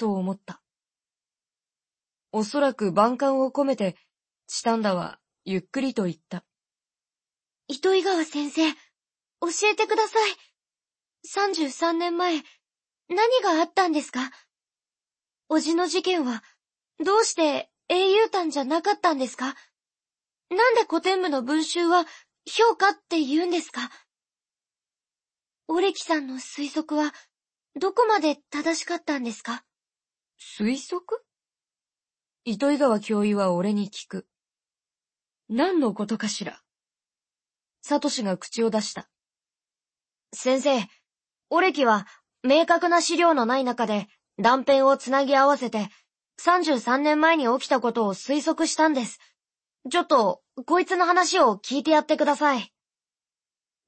と思った。おそらく万感を込めて、チタンダはゆっくりと言った。糸井川先生、教えてください。33年前、何があったんですか？おじの事件は、どうして英雄譚じゃなかったんですか？なんで古典部の文集は評価って言うんですか？オレキさんの推測は、どこまで正しかったんですか？推測？糸井川教諭は俺に聞く。何のことかしら？サトシが口を出した。先生、オレキは明確な資料のない中で断片をつなぎ合わせて33年前に起きたことを推測したんです。ちょっと、こいつの話を聞いてやってください。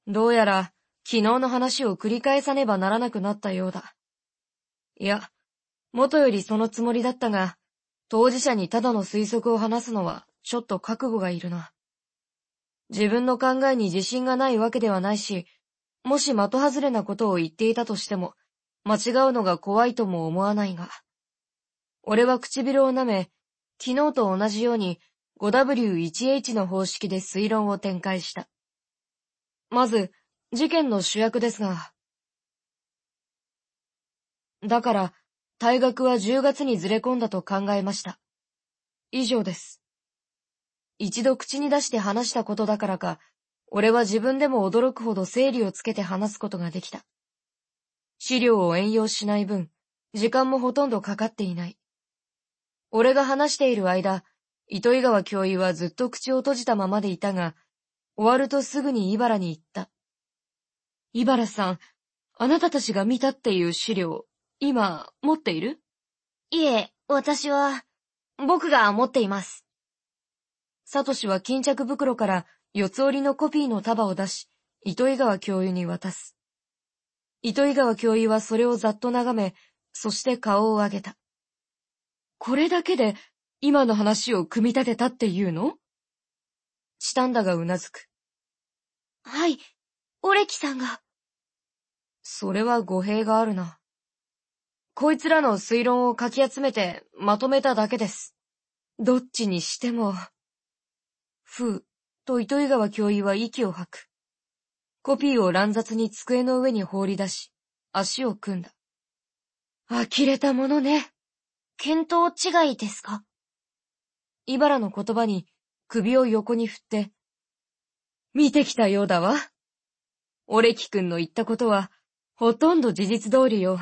どうやら、昨日の話を繰り返さねばならなくなったようだ。いや、元よりそのつもりだったが、当事者にただの推測を話すのは、ちょっと覚悟がいるな。自分の考えに自信がないわけではないし、もし的外れなことを言っていたとしても、間違うのが怖いとも思わないが。俺は唇を舐め、昨日と同じように 5W1H の方式で推論を展開した。まず、事件の主役ですが。だから、退学は10月にずれ込んだと考えました。以上です。一度口に出して話したことだからか、俺は自分でも驚くほど整理をつけて話すことができた。資料を援用しない分、時間もほとんどかかっていない。俺が話している間、糸井川教諭はずっと口を閉じたままでいたが、終わるとすぐに茨に行った。茨さん、あなたたちが見たっていう資料、今、持っている？いえ、私は、僕が持っています。サトシは巾着袋から四つ折りのコピーの束を出し、糸井川教諭に渡す。糸井川教諭はそれをざっと眺め、そして顔を上げた。これだけで今の話を組み立てたっていうの？チタンダがうなずく。はい、オレキさんが。それは語弊があるな。こいつらの推論を書き集めてまとめただけです。どっちにしても。ふう、と糸井川教諭は息を吐く。コピーを乱雑に机の上に放り出し、足を組んだ。呆れたものね。見当違いですか？茨の言葉に首を横に振って、見てきたようだわ。オレキ君の言ったことは、ほとんど事実通りよ。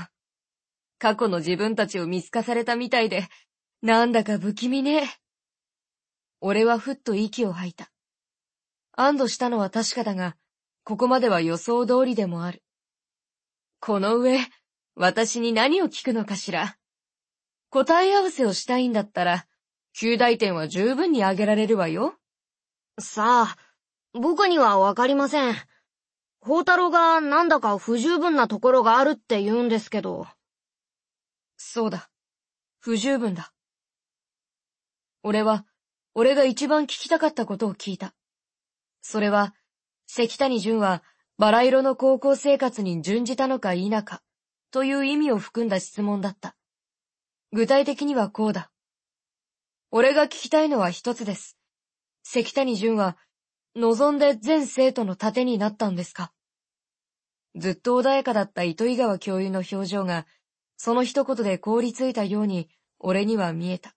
過去の自分たちを見透かされたみたいで、なんだか不気味ね。俺はふっと息を吐いた。安堵したのは確かだが、ここまでは予想通りでもある。この上、私に何を聞くのかしら。答え合わせをしたいんだったら、旧大点は十分に挙げられるわよ。さあ、僕にはわかりません。宝太郎がなんだか不十分なところがあるって言うんですけど。そうだ。不十分だ。俺は、俺が一番聞きたかったことを聞いた。それは、関谷淳はバラ色の高校生活に準じたのか否か、という意味を含んだ質問だった。具体的にはこうだ。俺が聞きたいのは一つです。関谷淳は、望んで全生徒の盾になったんですかずっと穏やかだった糸井川教諭の表情が、その一言で凍りついたように、俺には見えた。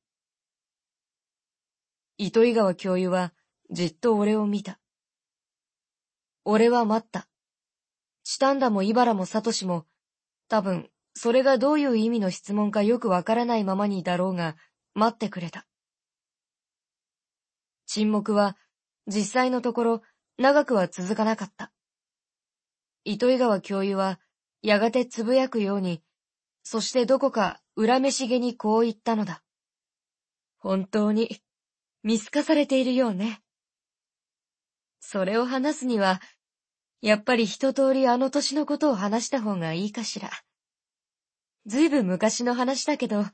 糸井川教諭はじっと俺を見た。俺は待った。チタンダもイバラもサトシも、多分、それがどういう意味の質問かよくわからないままにだろうが、待ってくれた。沈黙は、実際のところ、長くは続かなかった。糸井川教諭は、やがてつぶやくように、そしてどこか恨めしげにこう言ったのだ。本当に、見透かされているようね。それを話すには、やっぱり一通りあの年のことを話した方がいいかしら。ずいぶん昔の話だけど、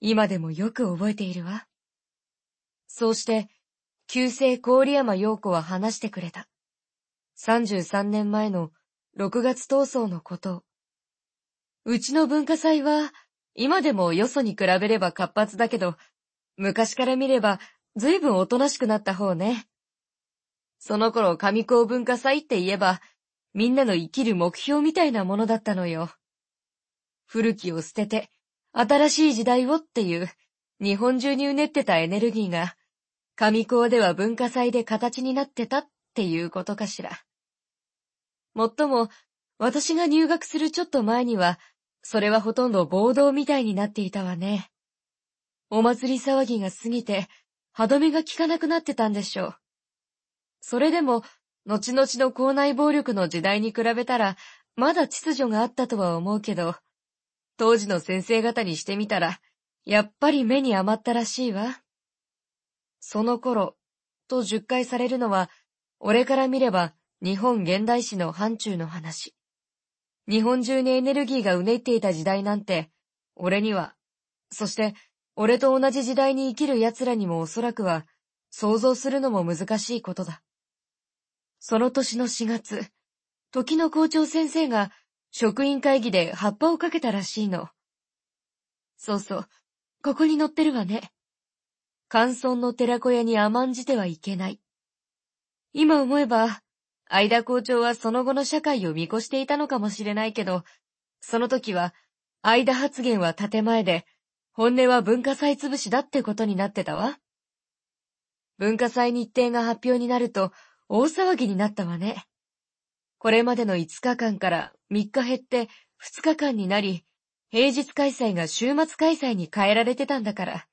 今でもよく覚えているわ。そうして、旧姓郡山陽子は話してくれた。33年前の6月闘争のことを。うちの文化祭は、今でもよそに比べれば活発だけど、昔から見れば随分おとなしくなった方ね。その頃上高文化祭って言えば、みんなの生きる目標みたいなものだったのよ。古きを捨てて、新しい時代をっていう、日本中にうねってたエネルギーが、上高では文化祭で形になってたっていうことかしら。もっとも、私が入学するちょっと前には、それはほとんど暴動みたいになっていたわね。お祭り騒ぎが過ぎて、歯止めが効かなくなってたんでしょう。それでも、後々の校内暴力の時代に比べたら、まだ秩序があったとは思うけど、当時の先生方にしてみたら、やっぱり目に余ったらしいわ。その頃、と十回されるのは、俺から見れば日本現代史の範疇の話。日本中にエネルギーがうねっていた時代なんて、俺には、そして俺と同じ時代に生きる奴らにもおそらくは、想像するのも難しいことだ。その年の4月、時の校長先生が職員会議で葉っぱをかけたらしいの。そうそう、ここに載ってるわね。寒村の寺子屋に甘んじてはいけない。今思えば、相田校長はその後の社会を見越していたのかもしれないけど、その時は、相田発言は建前で、本音は文化祭潰しだってことになってたわ。文化祭日程が発表になると、大騒ぎになったわね。これまでの5日間から3日減って2日間になり、平日開催が週末開催に変えられてたんだから。